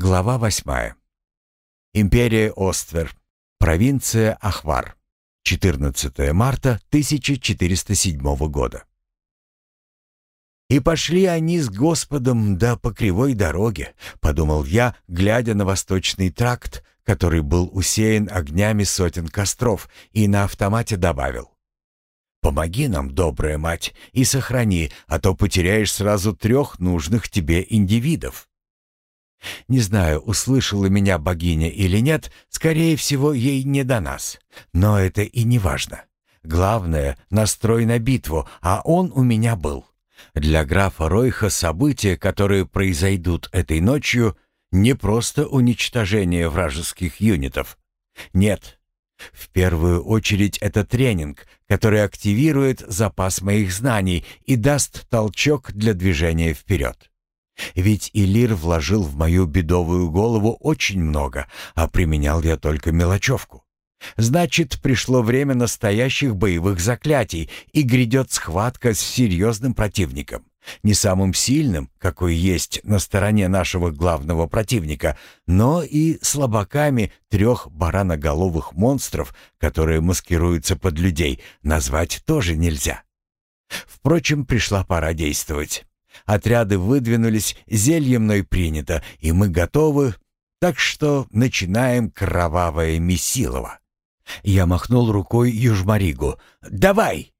Глава восьмая. Империя Оствер. Провинция Ахвар. 14 марта 1407 года. «И пошли они с Господом да по кривой дороге», — подумал я, глядя на восточный тракт, который был усеян огнями сотен костров, и на автомате добавил. «Помоги нам, добрая мать, и сохрани, а то потеряешь сразу трех нужных тебе индивидов». Не знаю, услышала меня богиня или нет, скорее всего, ей не до нас. Но это и не важно. Главное — настрой на битву, а он у меня был. Для графа Ройха события, которые произойдут этой ночью, не просто уничтожение вражеских юнитов. Нет. В первую очередь это тренинг, который активирует запас моих знаний и даст толчок для движения вперед. Ведь Илир вложил в мою бедовую голову очень много, а применял я только мелочевку. Значит, пришло время настоящих боевых заклятий, и грядет схватка с серьезным противником. Не самым сильным, какой есть на стороне нашего главного противника, но и слабаками трех бараноголовых монстров, которые маскируются под людей, назвать тоже нельзя. Впрочем, пришла пора действовать. Отряды выдвинулись, зелье мной принято, и мы готовы, так что начинаем кровавое месилово. Я махнул рукой Южмаригу. «Давай!»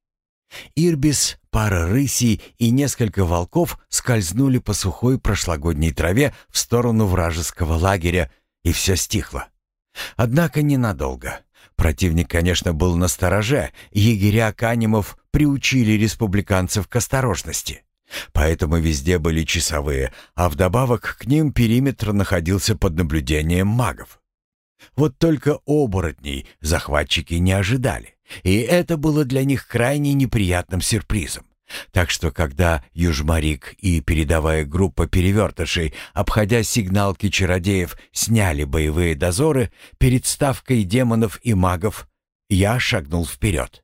Ирбис, пара рысей и несколько волков скользнули по сухой прошлогодней траве в сторону вражеского лагеря, и все стихло. Однако ненадолго. Противник, конечно, был на стороже, егеря Канимов приучили республиканцев к осторожности. Поэтому везде были часовые, а вдобавок к ним периметр находился под наблюдением магов. Вот только оборотней захватчики не ожидали, и это было для них крайне неприятным сюрпризом. Так что, когда Южмарик и передовая группа перевертышей, обходя сигналки чародеев, сняли боевые дозоры перед ставкой демонов и магов, я шагнул вперед.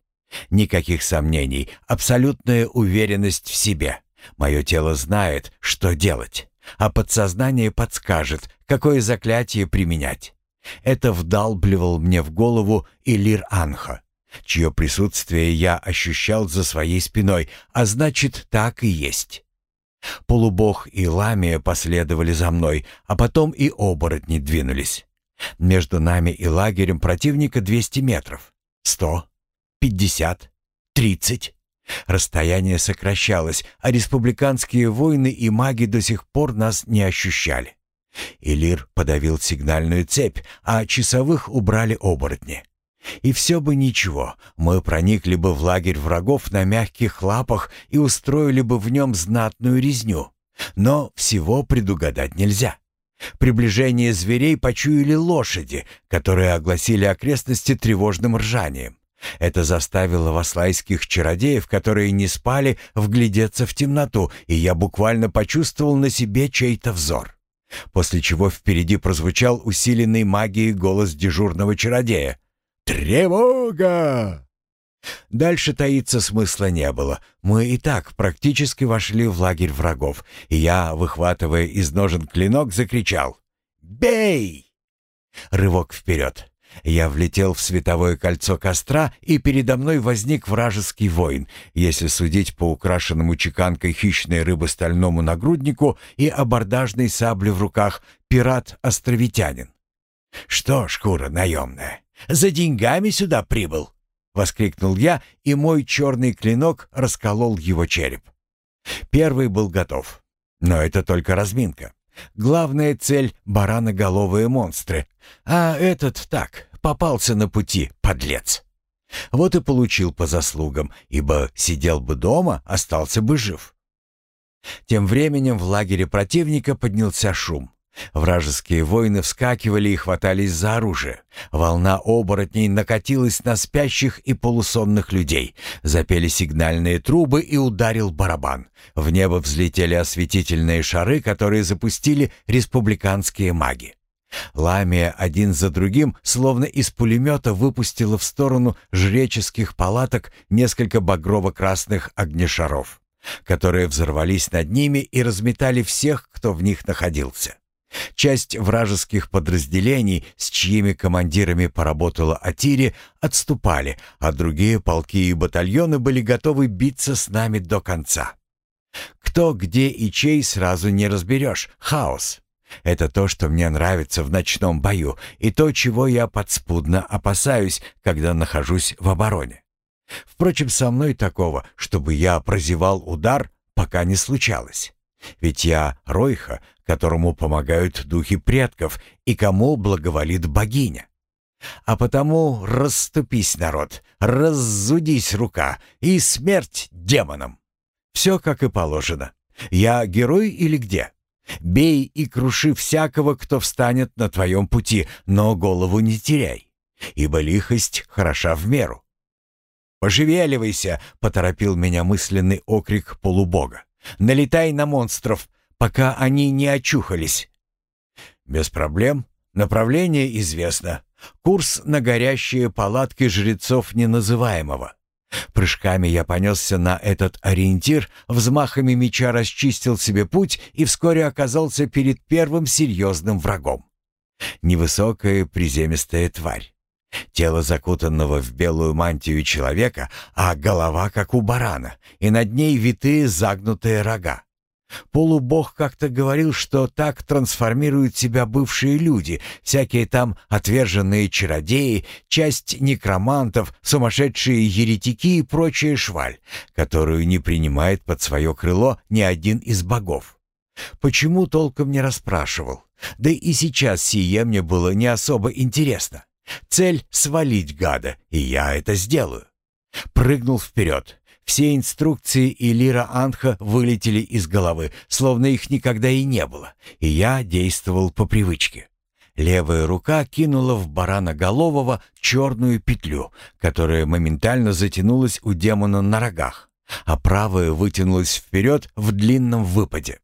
Никаких сомнений, абсолютная уверенность в себе. Мое тело знает, что делать, а подсознание подскажет, какое заклятие применять. Это вдалбливал мне в голову Илир Анха, чье присутствие я ощущал за своей спиной, а значит, так и есть. Полубог и Ламия последовали за мной, а потом и оборотни двинулись. Между нами и лагерем противника 200 метров. 100, 50, 30. Расстояние сокращалось, а республиканские воины и маги до сих пор нас не ощущали. Илир подавил сигнальную цепь, а часовых убрали оборотни. И все бы ничего, мы проникли бы в лагерь врагов на мягких лапах и устроили бы в нем знатную резню. Но всего предугадать нельзя. Приближение зверей почуяли лошади, которые огласили окрестности тревожным ржанием. Это заставило васлайских чародеев, которые не спали, вглядеться в темноту, и я буквально почувствовал на себе чей-то взор. После чего впереди прозвучал усиленный магией голос дежурного чародея. «Тревога!» Дальше таиться смысла не было. Мы и так практически вошли в лагерь врагов, и я, выхватывая из ножен клинок, закричал «Бей!» Рывок вперед. Я влетел в световое кольцо костра, и передо мной возник вражеский воин, если судить по украшенному чеканкой хищной рыбы стальному нагруднику и абордажной сабле в руках, пират-островитянин. «Что, шкура наемная, за деньгами сюда прибыл?» — воскликнул я, и мой черный клинок расколол его череп. Первый был готов, но это только разминка. Главная цель — бараноголовые монстры. А этот так, попался на пути, подлец. Вот и получил по заслугам, ибо сидел бы дома, остался бы жив. Тем временем в лагере противника поднялся шум. Вражеские воины вскакивали и хватались за оружие. Волна оборотней накатилась на спящих и полусонных людей. Запели сигнальные трубы и ударил барабан. В небо взлетели осветительные шары, которые запустили республиканские маги. Ламия один за другим, словно из пулемета, выпустила в сторону жреческих палаток несколько багрово-красных огнешаров, которые взорвались над ними и разметали всех, кто в них находился. Часть вражеских подразделений, с чьими командирами поработала Атири, отступали, а другие полки и батальоны были готовы биться с нами до конца. Кто, где и чей сразу не разберешь. Хаос. Это то, что мне нравится в ночном бою, и то, чего я подспудно опасаюсь, когда нахожусь в обороне. Впрочем, со мной такого, чтобы я прозевал удар, пока не случалось. Ведь я Ройха, которому помогают духи предков и кому благоволит богиня. А потому расступись, народ, раззудись рука и смерть демонам. Все как и положено. Я герой или где? Бей и круши всякого, кто встанет на твоем пути, но голову не теряй, ибо лихость хороша в меру. «Пошевеливайся!» — поторопил меня мысленный окрик полубога. «Налетай на монстров, пока они не очухались». «Без проблем. Направление известно. Курс на горящие палатки жрецов неназываемого. Прыжками я понесся на этот ориентир, взмахами меча расчистил себе путь и вскоре оказался перед первым серьезным врагом. Невысокая приземистая тварь. Тело закутанного в белую мантию человека, а голова как у барана, и над ней витые загнутые рога. Полубог как-то говорил, что так трансформируют себя бывшие люди, всякие там отверженные чародеи, часть некромантов, сумасшедшие еретики и прочая шваль, которую не принимает под свое крыло ни один из богов. Почему толком не расспрашивал? Да и сейчас сие мне было не особо интересно. Цель — свалить гада, и я это сделаю. Прыгнул вперед. Все инструкции Илира Анха вылетели из головы, словно их никогда и не было, и я действовал по привычке. Левая рука кинула в барана-голового черную петлю, которая моментально затянулась у демона на рогах, а правая вытянулась вперед в длинном выпаде.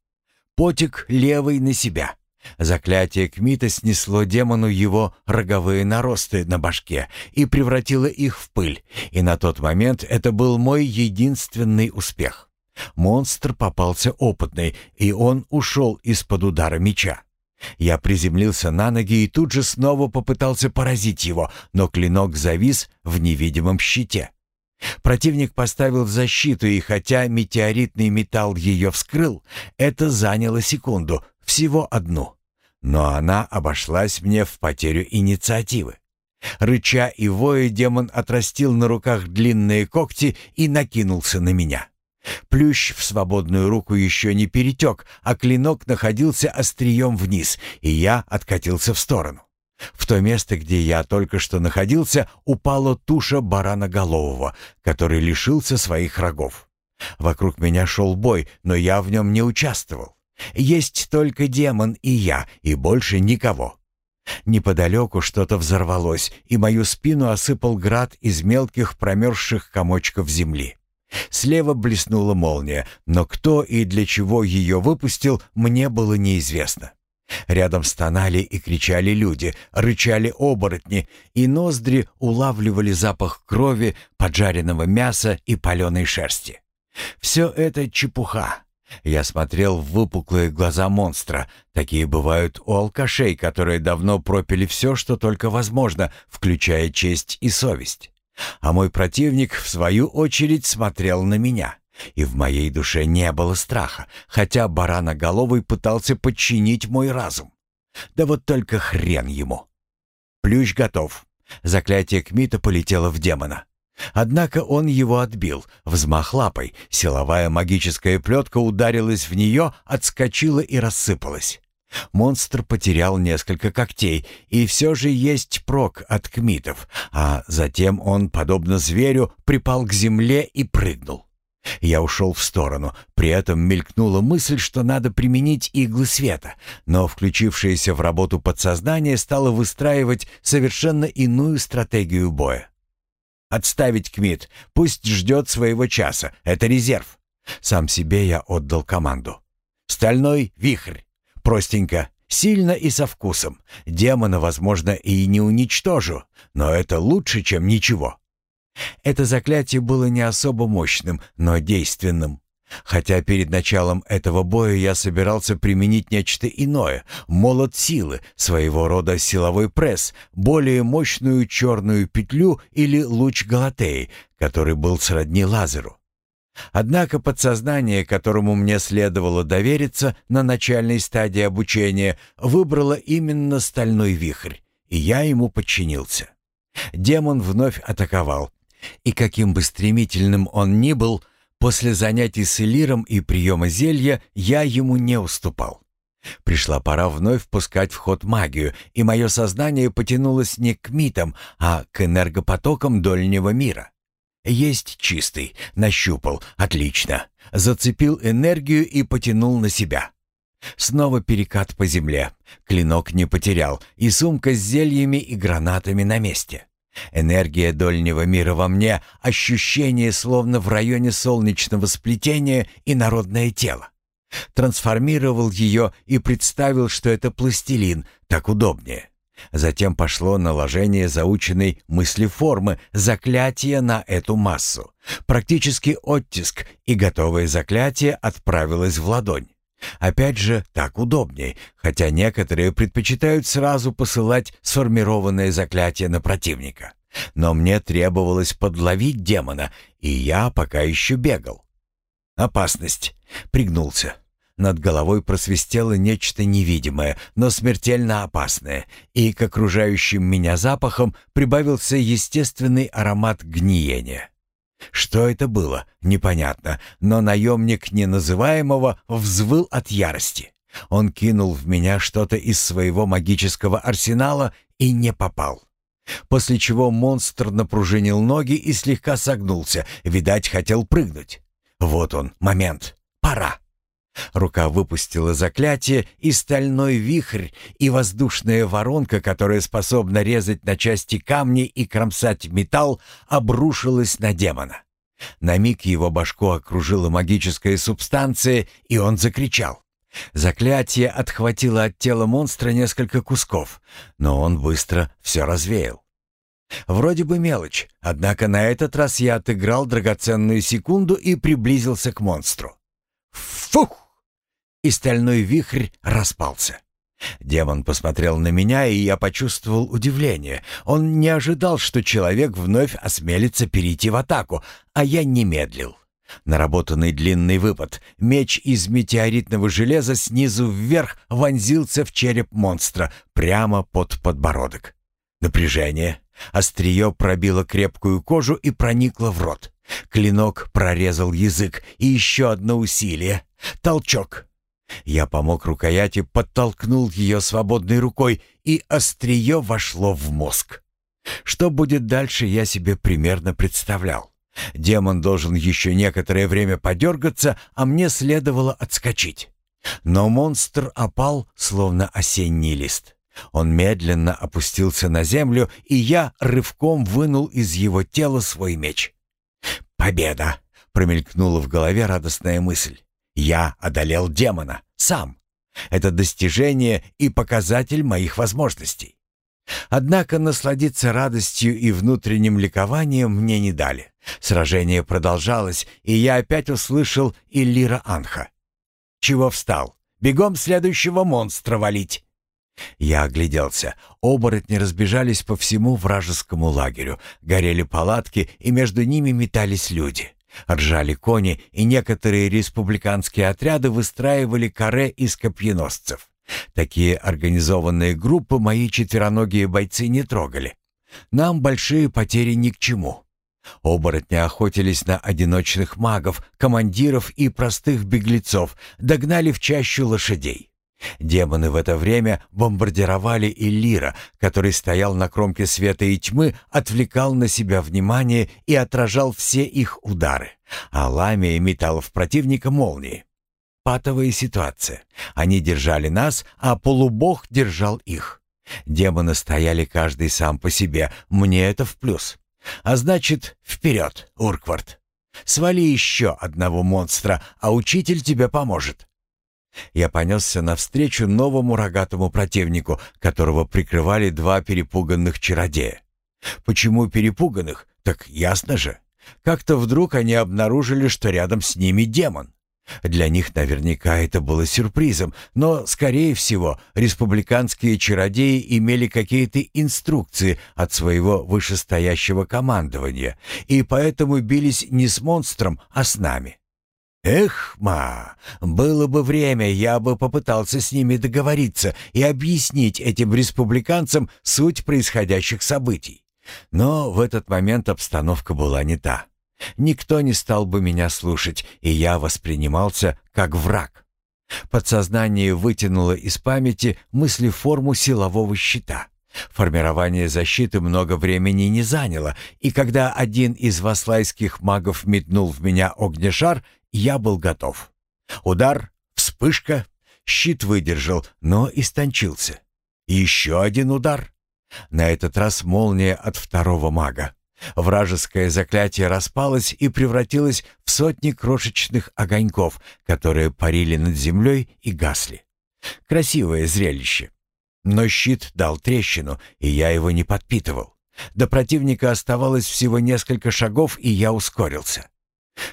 Потик левой на себя — Заклятие Кмита снесло демону его роговые наросты на башке и превратило их в пыль, и на тот момент это был мой единственный успех. Монстр попался опытный, и он ушел из-под удара меча. Я приземлился на ноги и тут же снова попытался поразить его, но клинок завис в невидимом щите. Противник поставил защиту, и хотя метеоритный металл ее вскрыл, это заняло секунду, всего одну. Но она обошлась мне в потерю инициативы. Рыча и воя демон отрастил на руках длинные когти и накинулся на меня. Плющ в свободную руку еще не перетек, а клинок находился острием вниз, и я откатился в сторону. В то место, где я только что находился, упала туша барана-голового, который лишился своих рогов. Вокруг меня шел бой, но я в нем не участвовал. Есть только демон и я, и больше никого. Неподалеку что-то взорвалось, и мою спину осыпал град из мелких промерзших комочков земли. Слева блеснула молния, но кто и для чего ее выпустил, мне было неизвестно. Рядом стонали и кричали люди, рычали оборотни, и ноздри улавливали запах крови, поджаренного мяса и паленой шерсти. Все это чепуха. Я смотрел в выпуклые глаза монстра. Такие бывают у алкашей, которые давно пропили все, что только возможно, включая честь и совесть. А мой противник, в свою очередь, смотрел на меня. И в моей душе не было страха, хотя бараноголовый пытался подчинить мой разум. Да вот только хрен ему. Плющ готов. Заклятие Кмита полетело в демона. Однако он его отбил. Взмах лапой, силовая магическая плетка ударилась в нее, отскочила и рассыпалась. Монстр потерял несколько когтей, и все же есть прок от кмитов, а затем он, подобно зверю, припал к земле и прыгнул. Я ушел в сторону, при этом мелькнула мысль, что надо применить иглы света, но включившееся в работу подсознание стало выстраивать совершенно иную стратегию боя. Отставить Кмит. Пусть ждет своего часа. Это резерв. Сам себе я отдал команду. Стальной вихрь. Простенько, сильно и со вкусом. Демона, возможно, и не уничтожу, но это лучше, чем ничего. Это заклятие было не особо мощным, но действенным. Хотя перед началом этого боя я собирался применить нечто иное, молот силы, своего рода силовой пресс, более мощную черную петлю или луч Галатеи, который был сродни лазеру. Однако подсознание, которому мне следовало довериться на начальной стадии обучения, выбрало именно стальной вихрь, и я ему подчинился. Демон вновь атаковал, и каким бы стремительным он ни был, после занятий с Элиром и приема зелья я ему не уступал. Пришла пора вновь впускать в ход магию, и мое сознание потянулось не к митам, а к энергопотокам дольнего мира. Есть чистый. Нащупал. Отлично. Зацепил энергию и потянул на себя. Снова перекат по земле. Клинок не потерял, и сумка с зельями и гранатами на месте. Энергия дольнего мира во мне, ощущение словно в районе солнечного сплетения и народное тело. Трансформировал ее и представил, что это пластилин, так удобнее. Затем пошло наложение заученной мыслеформы, заклятия на эту массу. Практически оттиск, и готовое заклятие отправилось в ладонь. Опять же, так удобнее, хотя некоторые предпочитают сразу посылать сформированное заклятие на противника. Но мне требовалось подловить демона, и я пока еще бегал. Опасность. Пригнулся. Над головой просвистело нечто невидимое, но смертельно опасное, и к окружающим меня запахам прибавился естественный аромат гниения. Что это было, непонятно, но наемник неназываемого взвыл от ярости. Он кинул в меня что-то из своего магического арсенала и не попал. После чего монстр напружинил ноги и слегка согнулся, видать, хотел прыгнуть. Вот он, момент. Пора. Рука выпустила заклятие, и стальной вихрь, и воздушная воронка, которая способна резать на части камни и кромсать металл, обрушилась на демона. На миг его башку окружила магическая субстанция, и он закричал. Заклятие отхватило от тела монстра несколько кусков, но он быстро все развеял. Вроде бы мелочь, однако на этот раз я отыграл драгоценную секунду и приблизился к монстру. Фух! И стальной вихрь распался. Демон посмотрел на меня, и я почувствовал удивление. Он не ожидал, что человек вновь осмелится перейти в атаку, а я не медлил. Наработанный длинный выпад, меч из метеоритного железа снизу вверх вонзился в череп монстра, прямо под подбородок. Напряжение. Острие пробило крепкую кожу и проникло в рот. Клинок прорезал язык, и еще одно усилие. Толчок. Я помог рукояти, подтолкнул ее свободной рукой, и острие вошло в мозг. Что будет дальше, я себе примерно представлял. Демон должен еще некоторое время подергаться, а мне следовало отскочить. Но монстр опал, словно осенний лист. Он медленно опустился на землю, и я рывком вынул из его тела свой меч. «Победа!» — промелькнула в голове радостная мысль. «Я одолел демона. Сам. Это достижение и показатель моих возможностей». Однако насладиться радостью и внутренним ликованием мне не дали. Сражение продолжалось, и я опять услышал Иллира Анха. «Чего встал? Бегом следующего монстра валить!» Я огляделся. Оборотни разбежались по всему вражескому лагерю. Горели палатки, и между ними метались люди. Ржали кони, и некоторые республиканские отряды выстраивали каре из копьеносцев. Такие организованные группы мои четвероногие бойцы не трогали. Нам большие потери ни к чему. Оборотни охотились на одиночных магов, командиров и простых беглецов, догнали в чащу лошадей. Демоны в это время бомбардировали Иллира, который стоял на кромке света и тьмы, отвлекал на себя внимание и отражал все их удары, а ламия металла в противника молнии. Патовая ситуация. Они держали нас, а полубог держал их. Демоны стояли каждый сам по себе, мне это в плюс. А значит, вперед, Урквард. Свали еще одного монстра, а учитель тебе поможет. Я понесся навстречу новому рогатому противнику, которого прикрывали два перепуганных чародея. Почему перепуганных? Так ясно же. Как-то вдруг они обнаружили, что рядом с ними демон. Для них наверняка это было сюрпризом, но, скорее всего, республиканские чародеи имели какие-то инструкции от своего вышестоящего командования и поэтому бились не с монстром, а с нами. Эх, ма, было бы время, я бы попытался с ними договориться и объяснить этим республиканцам суть происходящих событий. Но в этот момент обстановка была не та. Никто не стал бы меня слушать, и я воспринимался как враг. Подсознание вытянуло из памяти мысли форму силового щита. Формирование защиты много времени не заняло, и когда один из васлайских магов метнул в меня огнешар, я был готов. Удар, вспышка, щит выдержал, но истончился. Еще один удар. На этот раз молния от второго мага. Вражеское заклятие распалось и превратилось в сотни крошечных огоньков, которые парили над землей и гасли. Красивое зрелище. Но щит дал трещину, и я его не подпитывал. До противника оставалось всего несколько шагов, и я ускорился.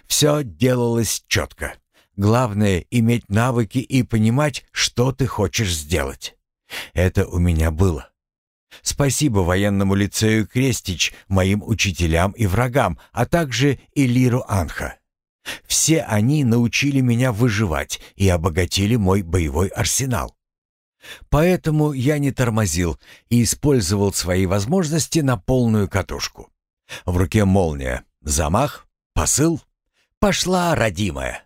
Все делалось четко. Главное — иметь навыки и понимать, что ты хочешь сделать. Это у меня было. Спасибо военному лицею Крестич, моим учителям и врагам, а также Элиру Анха. Все они научили меня выживать и обогатили мой боевой арсенал. Поэтому я не тормозил и использовал свои возможности на полную катушку. В руке молния, замах, посыл. Пошла, родимая.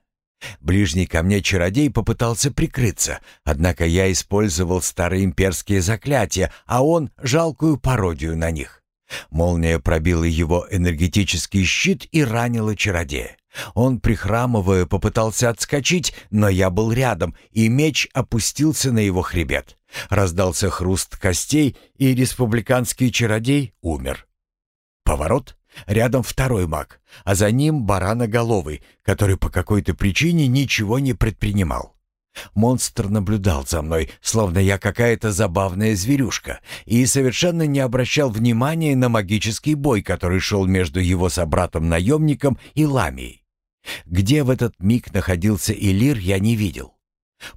Ближний ко мне чародей попытался прикрыться, однако я использовал старые имперские заклятия, а он — жалкую пародию на них. Молния пробила его энергетический щит и ранила чародея. Он, прихрамывая, попытался отскочить, но я был рядом, и меч опустился на его хребет. Раздался хруст костей, и республиканский чародей умер. Поворот. Рядом второй маг, а за ним бараноголовый, который по какой-то причине ничего не предпринимал. Монстр наблюдал за мной, словно я какая-то забавная зверюшка, и совершенно не обращал внимания на магический бой, который шел между его собратом-наемником и Ламией. Где в этот миг находился Илир, я не видел.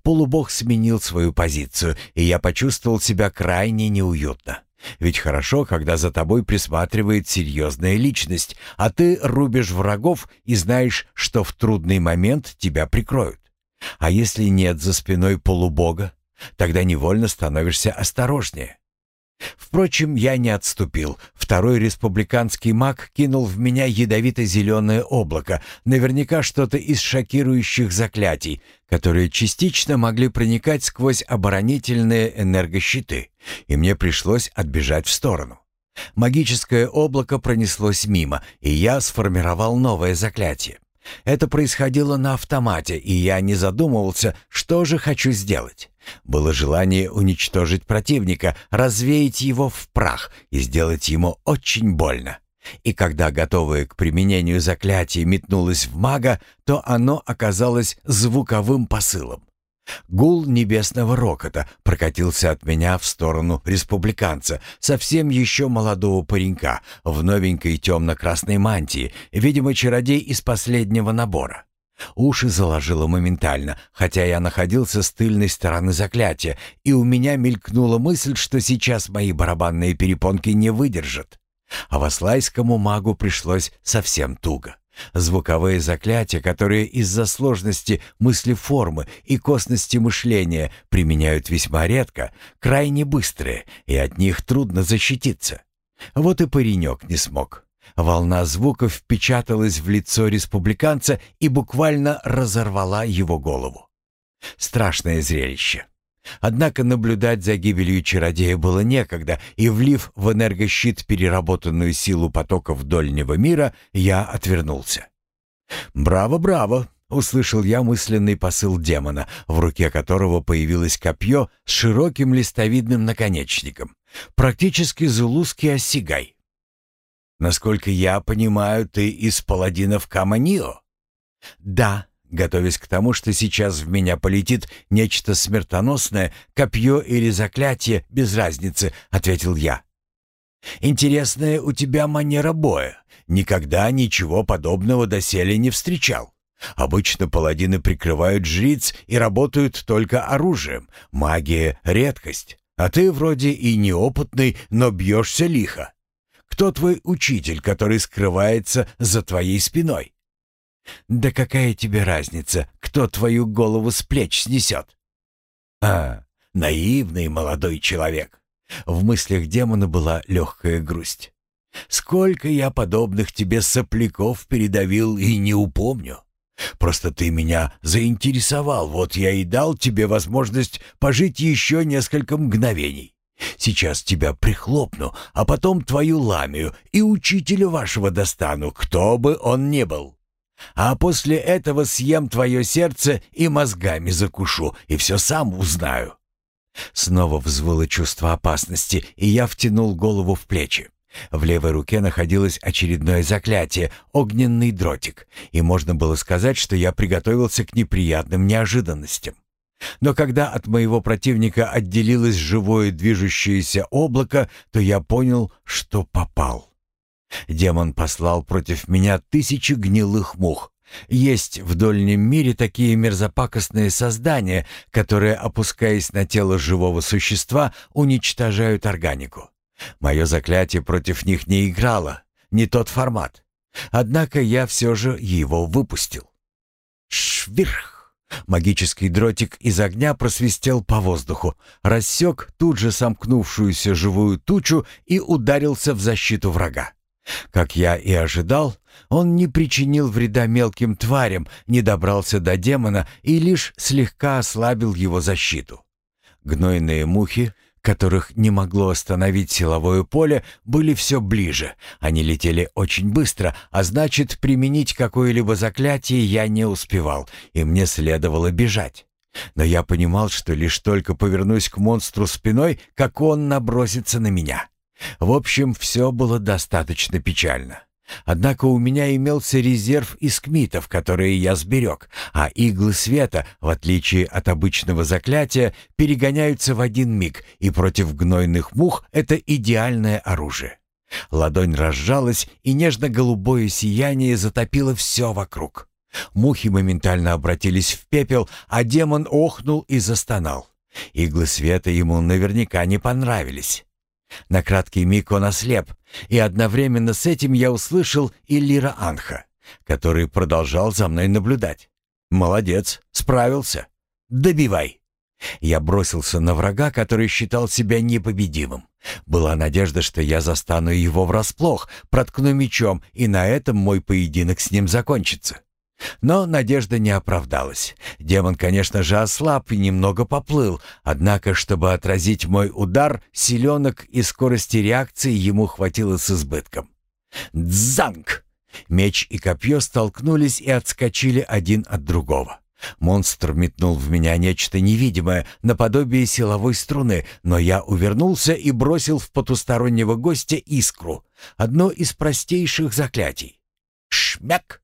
Полубог сменил свою позицию, и я почувствовал себя крайне неуютно. Ведь хорошо, когда за тобой присматривает серьезная личность, а ты рубишь врагов и знаешь, что в трудный момент тебя прикроют. А если нет за спиной полубога, тогда невольно становишься осторожнее. Впрочем, я не отступил. Второй республиканский маг кинул в меня ядовито-зеленое облако, наверняка что-то из шокирующих заклятий, которые частично могли проникать сквозь оборонительные энергощиты, и мне пришлось отбежать в сторону. Магическое облако пронеслось мимо, и я сформировал новое заклятие. Это происходило на автомате, и я не задумывался, что же хочу сделать. Было желание уничтожить противника, развеять его в прах и сделать ему очень больно. И когда готовое к применению заклятие метнулось в мага, то оно оказалось звуковым посылом. Гул небесного рокота прокатился от меня в сторону республиканца, совсем еще молодого паренька, в новенькой темно-красной мантии, видимо, чародей из последнего набора. Уши заложило моментально, хотя я находился с тыльной стороны заклятия, и у меня мелькнула мысль, что сейчас мои барабанные перепонки не выдержат. А васлайскому магу пришлось совсем туго. Звуковые заклятия, которые из-за сложности мыслеформы и косности мышления применяют весьма редко, крайне быстрые, и от них трудно защититься. Вот и паренек не смог. Волна звуков впечаталась в лицо республиканца и буквально разорвала его голову. Страшное зрелище. Однако наблюдать за гибелью чародея было некогда, и, влив в энергощит переработанную силу потоков дольнего мира, я отвернулся. «Браво, браво!» — услышал я мысленный посыл демона, в руке которого появилось копье с широким листовидным наконечником, практически зулузский осигай. «Насколько я понимаю, ты из паладинов Каманио?» «Да», готовясь к тому, что сейчас в меня полетит нечто смертоносное, копье или заклятие, без разницы, ответил я. Интересная у тебя манера боя. Никогда ничего подобного доселе не встречал. Обычно паладины прикрывают жриц и работают только оружием. Магия — редкость. А ты вроде и неопытный, но бьешься лихо. Кто твой учитель, который скрывается за твоей спиной? Да какая тебе разница, кто твою голову с плеч снесет? А, наивный молодой человек. В мыслях демона была легкая грусть. Сколько я подобных тебе сопляков передавил и не упомню. Просто ты меня заинтересовал, вот я и дал тебе возможность пожить еще несколько мгновений. Сейчас тебя прихлопну, а потом твою ламию и учителя вашего достану, кто бы он ни был. А после этого съем твое сердце и мозгами закушу, и все сам узнаю». Снова взвыло чувство опасности, и я втянул голову в плечи. В левой руке находилось очередное заклятие — огненный дротик, и можно было сказать, что я приготовился к неприятным неожиданностям. Но когда от моего противника отделилось живое движущееся облако, то я понял, что попал. Демон послал против меня тысячи гнилых мух. Есть в дольнем мире такие мерзопакостные создания, которые, опускаясь на тело живого существа, уничтожают органику. Мое заклятие против них не играло, не тот формат. Однако я все же его выпустил. Швирх! Магический дротик из огня просвистел по воздуху, рассек тут же сомкнувшуюся живую тучу и ударился в защиту врага. Как я и ожидал, он не причинил вреда мелким тварям, не добрался до демона и лишь слегка ослабил его защиту. Гнойные мухи которых не могло остановить силовое поле, были все ближе. Они летели очень быстро, а значит, применить какое-либо заклятие я не успевал, и мне следовало бежать. Но я понимал, что лишь только повернусь к монстру спиной, как он набросится на меня. В общем, все было достаточно печально. Однако у меня имелся резерв из кмитов, которые я сберег, а иглы света, в отличие от обычного заклятия, перегоняются в один миг, и против гнойных мух это идеальное оружие. Ладонь разжалась, и нежно-голубое сияние затопило все вокруг. Мухи моментально обратились в пепел, а демон охнул и застонал. Иглы света ему наверняка не понравились. На краткий миг он ослеп, и одновременно с этим я услышал Иллира Анха, который продолжал за мной наблюдать. «Молодец, справился. Добивай!» Я бросился на врага, который считал себя непобедимым. Была надежда, что я застану его врасплох, проткну мечом, и на этом мой поединок с ним закончится. Но надежда не оправдалась. Демон, конечно же, ослаб и немного поплыл, однако, чтобы отразить мой удар, силенок и скорости реакции ему хватило с избытком. Дзанг! Меч и копье столкнулись и отскочили один от другого. Монстр метнул в меня нечто невидимое, наподобие силовой струны, но я увернулся и бросил в потустороннего гостя искру, одно из простейших заклятий. Шмяк!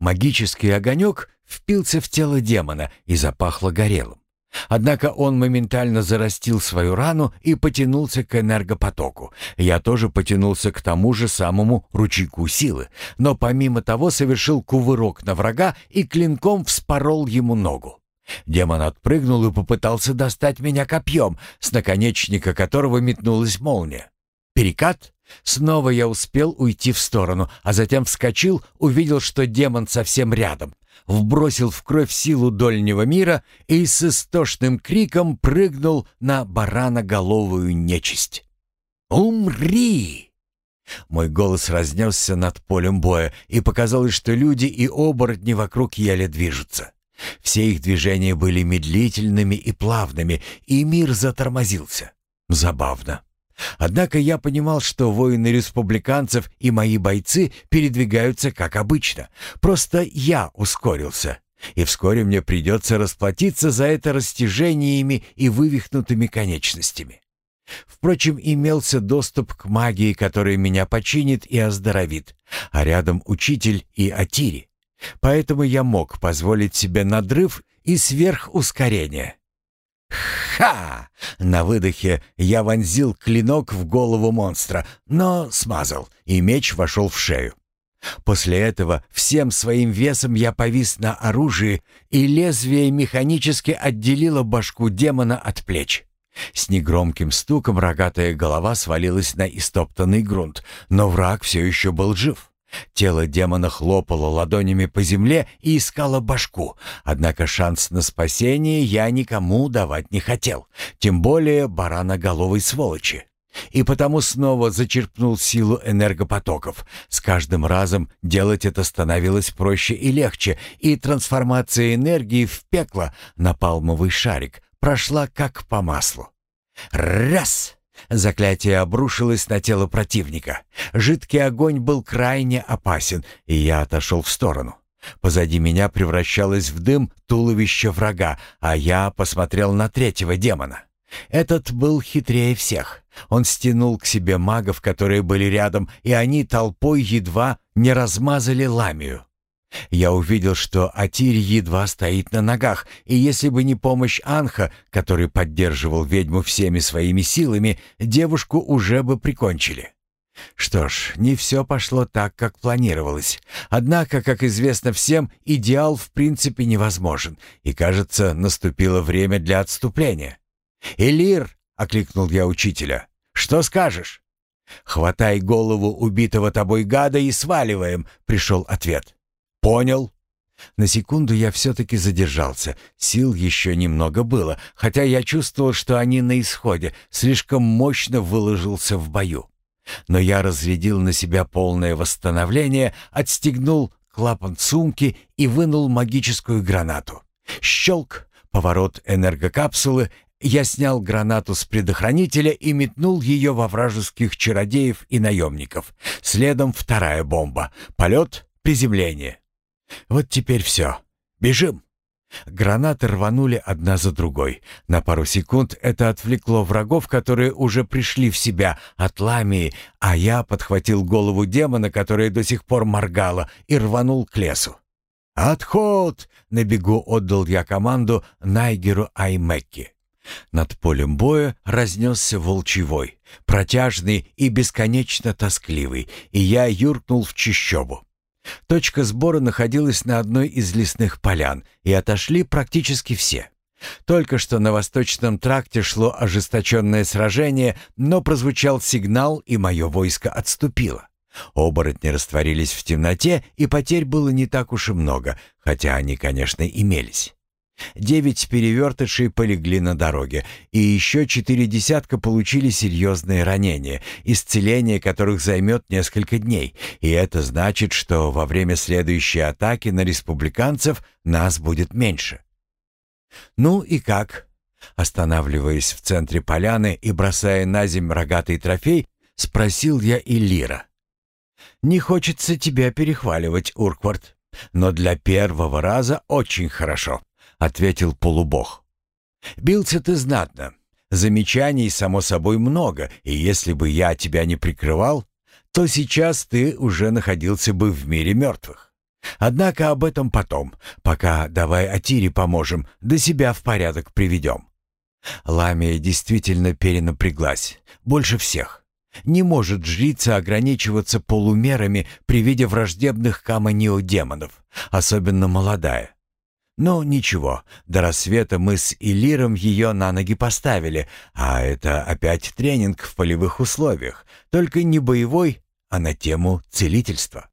Магический огонек впился в тело демона и запахло горелым. Однако он моментально зарастил свою рану и потянулся к энергопотоку. Я тоже потянулся к тому же самому ручейку силы, но помимо того совершил кувырок на врага и клинком вспорол ему ногу. Демон отпрыгнул и попытался достать меня копьем, с наконечника которого метнулась молния. Перекат, Снова я успел уйти в сторону, а затем вскочил, увидел, что демон совсем рядом, вбросил в кровь силу дольнего мира и с истошным криком прыгнул на бараноголовую нечисть. «Умри!» Мой голос разнесся над полем боя, и показалось, что люди и оборотни вокруг еле движутся. Все их движения были медлительными и плавными, и мир затормозился. Забавно. Однако я понимал, что воины республиканцев и мои бойцы передвигаются как обычно. Просто я ускорился. И вскоре мне придется расплатиться за это растяжениями и вывихнутыми конечностями. Впрочем, имелся доступ к магии, которая меня починит и оздоровит, а рядом учитель и Атири. Поэтому я мог позволить себе надрыв и сверхускорение. «Ха!» На выдохе я вонзил клинок в голову монстра, но смазал, и меч вошел в шею. После этого всем своим весом я повис на оружии, и лезвие механически отделило башку демона от плеч. С негромким стуком рогатая голова свалилась на истоптанный грунт, но враг все еще был жив. Тело демона хлопало ладонями по земле и искало башку, однако шанс на спасение я никому давать не хотел, тем более бараноголовой сволочи. И потому снова зачерпнул силу энергопотоков. С каждым разом делать это становилось проще и легче, и трансформация энергии в пекло на палмовый шарик прошла как по маслу. Раз! Заклятие обрушилось на тело противника. Жидкий огонь был крайне опасен, и я отошел в сторону. Позади меня превращалось в дым туловище врага, а я посмотрел на третьего демона. Этот был хитрее всех. Он стянул к себе магов, которые были рядом, и они толпой едва не размазали ламию. Я увидел, что Атирь едва стоит на ногах, и если бы не помощь Анха, который поддерживал ведьму всеми своими силами, девушку уже бы прикончили. Что ж, не все пошло так, как планировалось. Однако, как известно всем, идеал в принципе невозможен, и, кажется, наступило время для отступления. «Элир!» — окликнул я учителя. «Что скажешь?» «Хватай голову убитого тобой гада и сваливаем», — пришел ответ. «Понял». На секунду я все-таки задержался. Сил еще немного было, хотя я чувствовал, что они на исходе, слишком мощно выложился в бою. Но я разрядил на себя полное восстановление, отстегнул клапан сумки и вынул магическую гранату. Щелк, поворот энергокапсулы, я снял гранату с предохранителя и метнул ее во вражеских чародеев и наемников. Следом вторая бомба. Полет, приземление. Вот теперь все. Бежим. Гранаты рванули одна за другой. На пару секунд это отвлекло врагов, которые уже пришли в себя от ламии, а я подхватил голову демона, которая до сих пор моргала, и рванул к лесу. «Отход!» — на бегу отдал я команду Найгеру Аймекки. Над полем боя разнесся волчий вой, протяжный и бесконечно тоскливый, и я юркнул в чищобу. Точка сбора находилась на одной из лесных полян, и отошли практически все. Только что на восточном тракте шло ожесточенное сражение, но прозвучал сигнал, и мое войско отступило. Оборотни растворились в темноте, и потерь было не так уж и много, хотя они, конечно, имелись. Девять перевертышей полегли на дороге, и еще четыре десятка получили серьезные ранения, исцеление которых займет несколько дней, и это значит, что во время следующей атаки на республиканцев нас будет меньше. «Ну и как?» Останавливаясь в центре поляны и бросая на земь рогатый трофей, спросил я Иллира. «Не хочется тебя перехваливать, Урквард, но для первого раза очень хорошо». — ответил полубог. «Бился ты знатно. Замечаний, само собой, много, и если бы я тебя не прикрывал, то сейчас ты уже находился бы в мире мертвых. Однако об этом потом, пока давай Атире поможем, до себя в порядок приведем». Ламия действительно перенапряглась, больше всех. Не может жрица ограничиваться полумерами при виде враждебных каманио-демонов, особенно молодая. Но ничего, до рассвета мы с Илиром ее на ноги поставили, а это опять тренинг в полевых условиях, только не боевой, а на тему целительства.